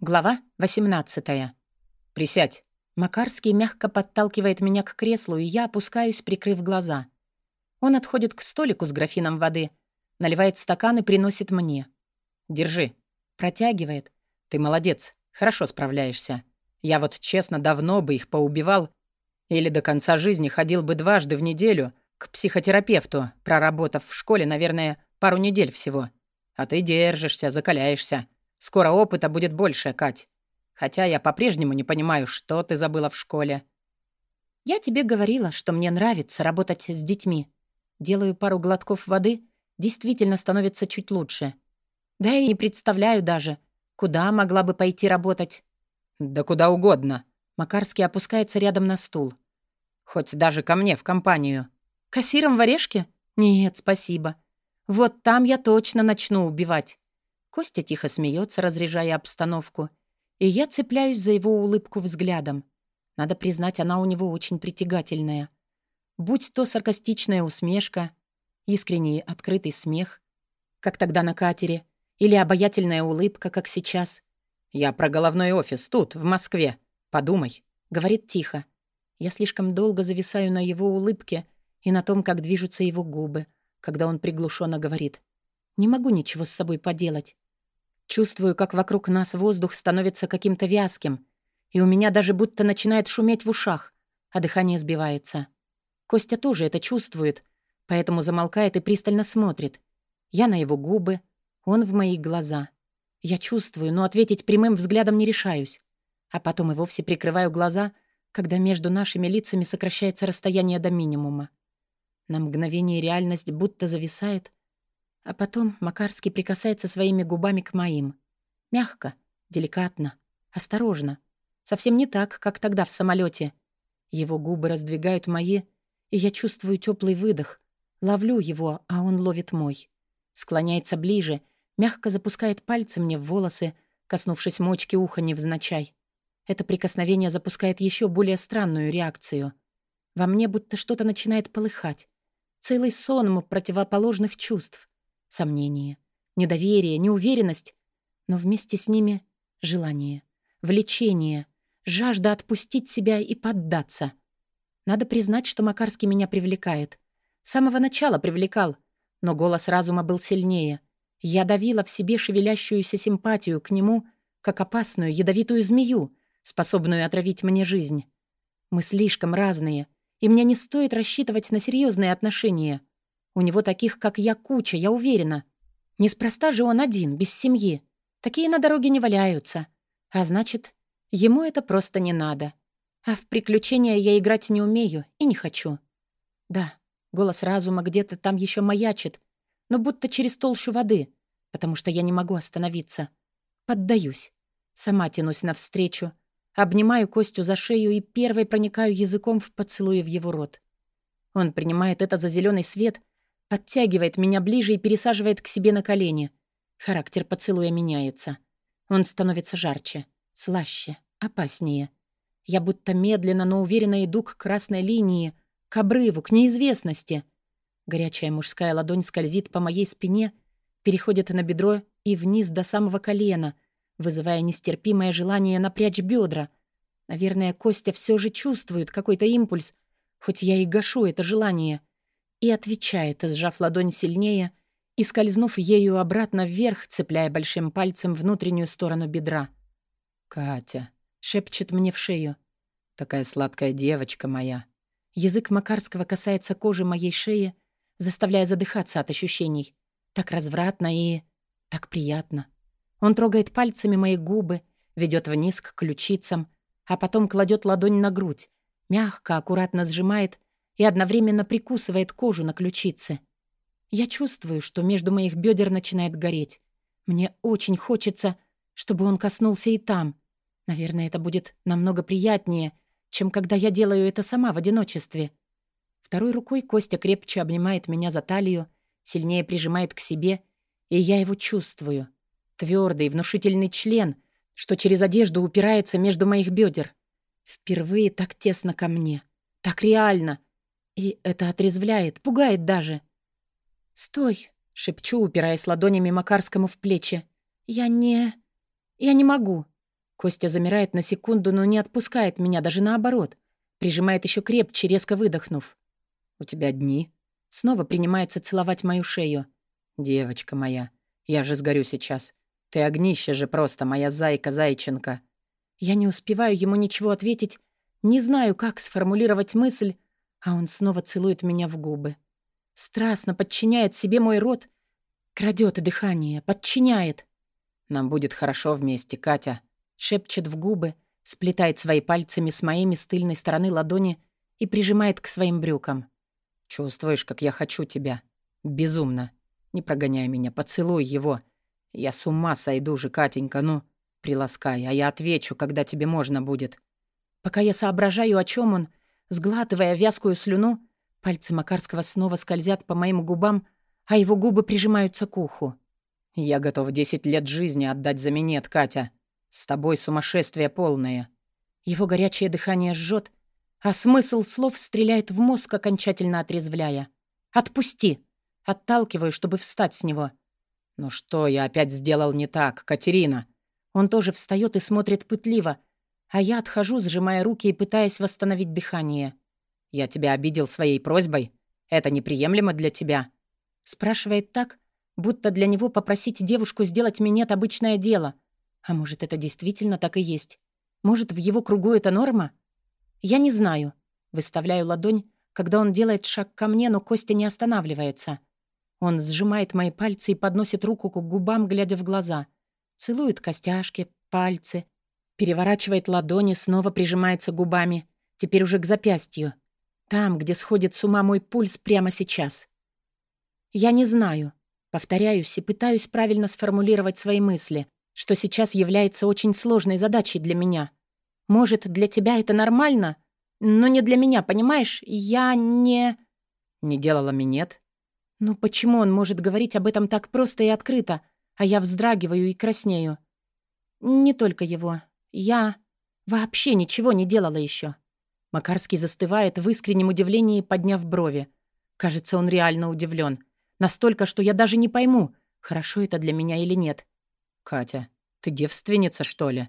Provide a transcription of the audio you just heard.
Глава 18. «Присядь». Макарский мягко подталкивает меня к креслу, и я опускаюсь, прикрыв глаза. Он отходит к столику с графином воды, наливает стакан и приносит мне. «Держи». Протягивает. «Ты молодец, хорошо справляешься. Я вот, честно, давно бы их поубивал или до конца жизни ходил бы дважды в неделю к психотерапевту, проработав в школе, наверное, пару недель всего. А ты держишься, закаляешься». Скоро опыта будет больше, Кать. Хотя я по-прежнему не понимаю, что ты забыла в школе. Я тебе говорила, что мне нравится работать с детьми. Делаю пару глотков воды, действительно становится чуть лучше. Да и не представляю даже, куда могла бы пойти работать. Да куда угодно. Макарский опускается рядом на стул. Хоть даже ко мне в компанию. Кассиром в орешке? Нет, спасибо. Вот там я точно начну убивать. Костя тихо смеется, разряжая обстановку, и я цепляюсь за его улыбку взглядом. Надо признать, она у него очень притягательная. Будь то саркастичная усмешка, искренний открытый смех, как тогда на катере, или обаятельная улыбка, как сейчас. «Я про головной офис тут, в Москве. Подумай», — говорит тихо. Я слишком долго зависаю на его улыбке и на том, как движутся его губы, когда он приглушенно говорит. Не могу ничего с собой поделать. Чувствую, как вокруг нас воздух становится каким-то вязким, и у меня даже будто начинает шуметь в ушах, а дыхание сбивается. Костя тоже это чувствует, поэтому замолкает и пристально смотрит. Я на его губы, он в мои глаза. Я чувствую, но ответить прямым взглядом не решаюсь. А потом и вовсе прикрываю глаза, когда между нашими лицами сокращается расстояние до минимума. На мгновение реальность будто зависает, а потом Макарский прикасается своими губами к моим. Мягко, деликатно, осторожно. Совсем не так, как тогда в самолете. Его губы раздвигают мои, и я чувствую теплый выдох. Ловлю его, а он ловит мой. Склоняется ближе, мягко запускает пальцы мне в волосы, коснувшись мочки уха невзначай. Это прикосновение запускает еще более странную реакцию. Во мне будто что-то начинает полыхать. Целый сон противоположных чувств. Сомнение, недоверие, неуверенность, но вместе с ними желание, влечение, жажда отпустить себя и поддаться. Надо признать, что Макарский меня привлекает. С самого начала привлекал, но голос разума был сильнее. Я давила в себе шевелящуюся симпатию к нему, как опасную ядовитую змею, способную отравить мне жизнь. Мы слишком разные, и мне не стоит рассчитывать на серьезные отношения. У него таких, как я, куча, я уверена. Неспроста же он один, без семьи. Такие на дороге не валяются. А значит, ему это просто не надо. А в приключения я играть не умею и не хочу. Да, голос разума где-то там еще маячит, но будто через толщу воды, потому что я не могу остановиться. Поддаюсь. Сама тянусь навстречу, обнимаю Костю за шею и первой проникаю языком в поцелуе в его рот. Он принимает это за зеленый свет Подтягивает меня ближе и пересаживает к себе на колени. Характер поцелуя меняется. Он становится жарче, слаще, опаснее. Я будто медленно, но уверенно иду к красной линии, к обрыву, к неизвестности. Горячая мужская ладонь скользит по моей спине, переходит на бедро и вниз до самого колена, вызывая нестерпимое желание напрячь бедра. Наверное, Костя все же чувствует какой-то импульс, хоть я и гашу это желание и отвечает, сжав ладонь сильнее и скользнув ею обратно вверх, цепляя большим пальцем внутреннюю сторону бедра. «Катя», — шепчет мне в шею, — «такая сладкая девочка моя». Язык Макарского касается кожи моей шеи, заставляя задыхаться от ощущений. Так развратно и... так приятно. Он трогает пальцами мои губы, ведет вниз к ключицам, а потом кладет ладонь на грудь, мягко, аккуратно сжимает и одновременно прикусывает кожу на ключице. Я чувствую, что между моих бедер начинает гореть. Мне очень хочется, чтобы он коснулся и там. Наверное, это будет намного приятнее, чем когда я делаю это сама в одиночестве. Второй рукой Костя крепче обнимает меня за талию, сильнее прижимает к себе, и я его чувствую. Твердый, внушительный член, что через одежду упирается между моих бедер. Впервые так тесно ко мне. Так реально — и это отрезвляет, пугает даже. «Стой!» — шепчу, упираясь ладонями Макарскому в плечи. «Я не... я не могу». Костя замирает на секунду, но не отпускает меня, даже наоборот. Прижимает еще крепче, резко выдохнув. «У тебя дни?» Снова принимается целовать мою шею. «Девочка моя, я же сгорю сейчас. Ты огнище же просто, моя зайка-зайченка». Я не успеваю ему ничего ответить, не знаю, как сформулировать мысль, а он снова целует меня в губы. Страстно подчиняет себе мой рот, крадет дыхание, подчиняет. «Нам будет хорошо вместе, Катя», — шепчет в губы, сплетает свои пальцами с моими с тыльной стороны ладони и прижимает к своим брюкам. «Чувствуешь, как я хочу тебя? Безумно. Не прогоняй меня, поцелуй его. Я с ума сойду же, Катенька, ну, приласкай, а я отвечу, когда тебе можно будет». Пока я соображаю, о чем он, сглатывая вязкую слюну, пальцы Макарского снова скользят по моим губам, а его губы прижимаются к уху. «Я готов десять лет жизни отдать за минет, Катя. С тобой сумасшествие полное». Его горячее дыхание жжет, а смысл слов стреляет в мозг, окончательно отрезвляя. «Отпусти!» Отталкиваю, чтобы встать с него. «Ну что я опять сделал не так, Катерина?» Он тоже встает и смотрит пытливо, а я отхожу, сжимая руки и пытаясь восстановить дыхание. «Я тебя обидел своей просьбой? Это неприемлемо для тебя?» Спрашивает так, будто для него попросить девушку сделать минет — обычное дело. А может, это действительно так и есть? Может, в его кругу это норма? Я не знаю. Выставляю ладонь, когда он делает шаг ко мне, но Костя не останавливается. Он сжимает мои пальцы и подносит руку к губам, глядя в глаза. Целует костяшки, пальцы. Переворачивает ладони, снова прижимается губами. Теперь уже к запястью. Там, где сходит с ума мой пульс прямо сейчас. Я не знаю. Повторяюсь и пытаюсь правильно сформулировать свои мысли, что сейчас является очень сложной задачей для меня. Может, для тебя это нормально, но не для меня, понимаешь? Я не... Не делала минет, ну почему он может говорить об этом так просто и открыто, а я вздрагиваю и краснею? Не только его. Я вообще ничего не делала еще. Макарский застывает в искреннем удивлении, подняв брови. Кажется, он реально удивлен. Настолько, что я даже не пойму, хорошо это для меня или нет. «Катя, ты девственница, что ли?»